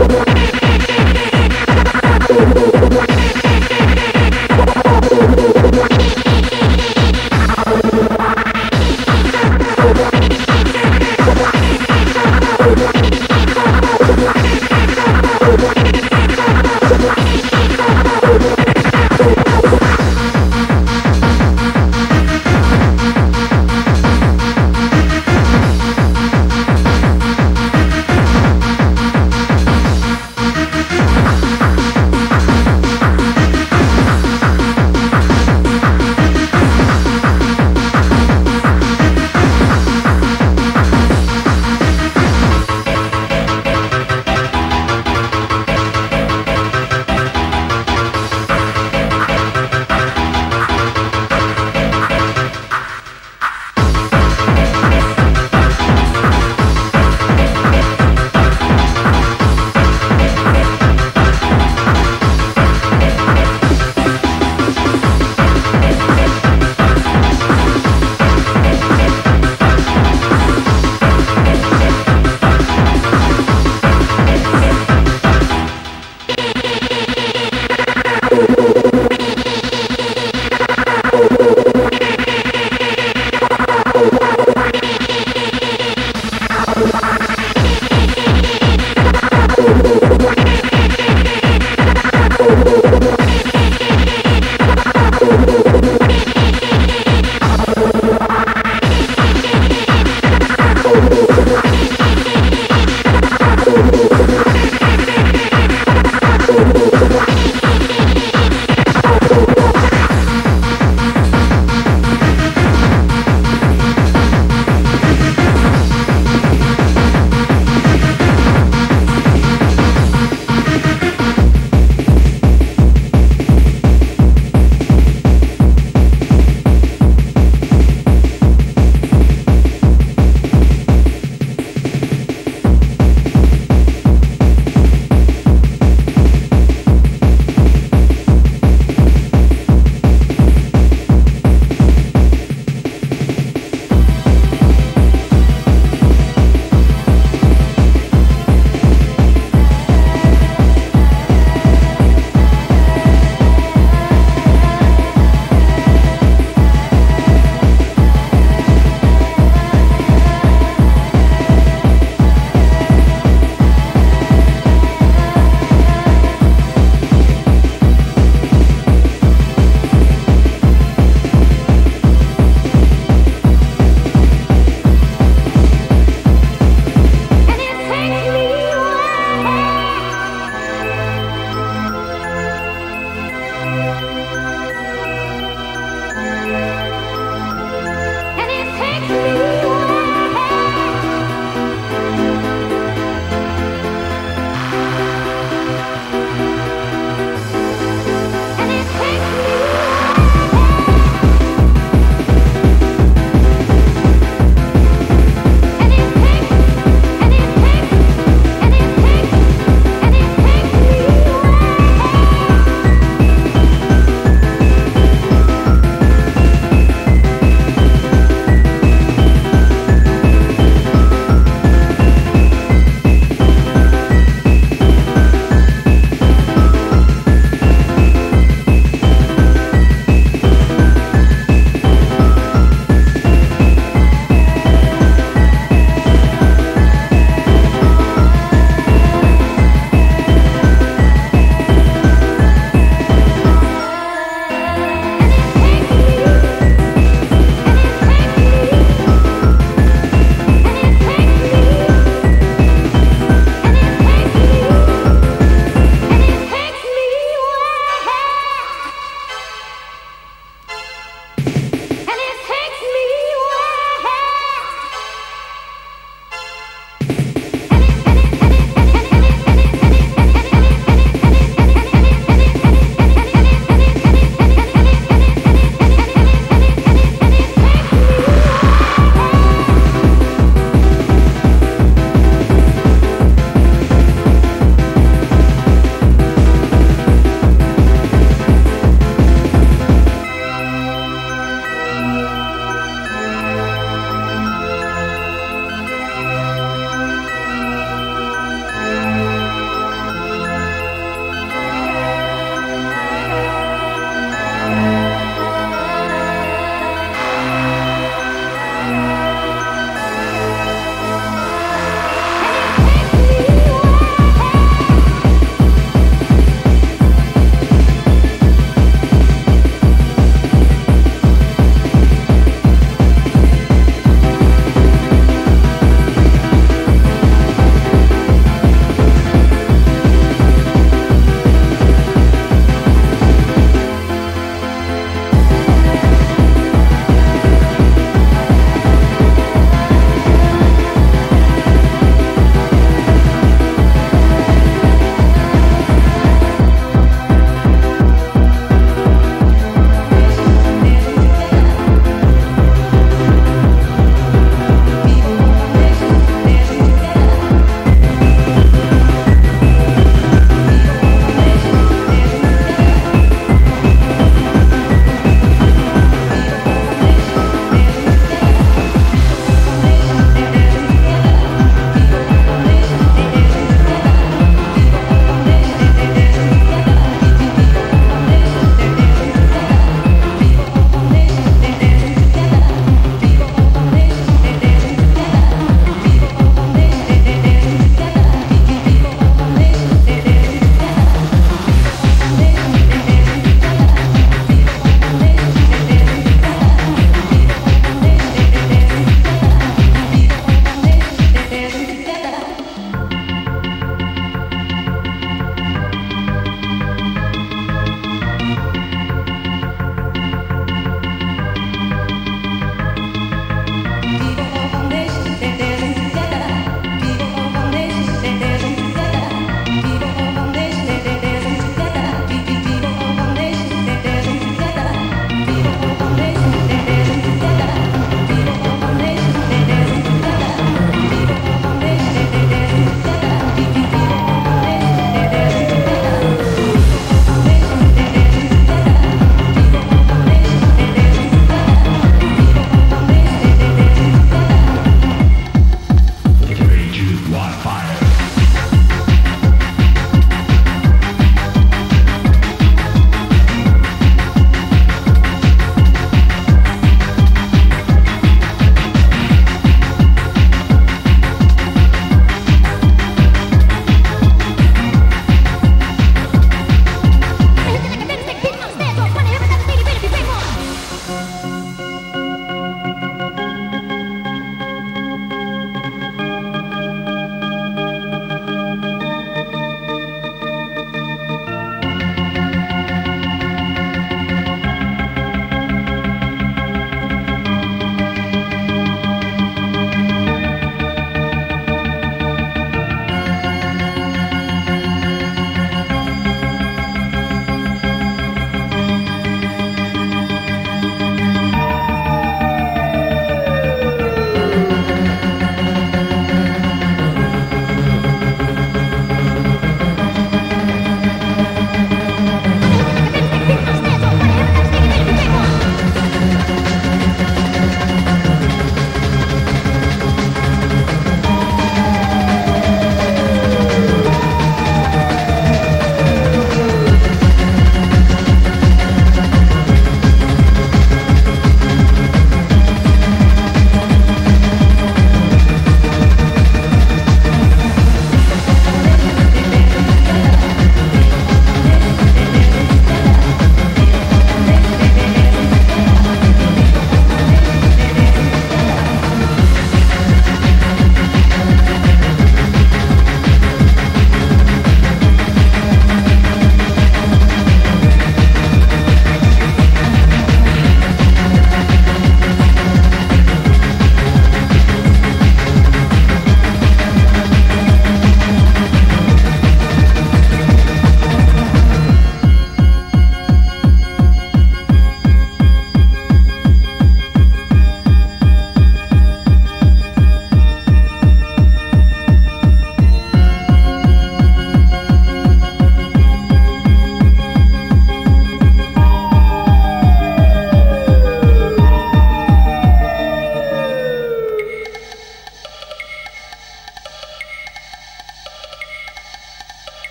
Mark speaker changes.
Speaker 1: Yeah.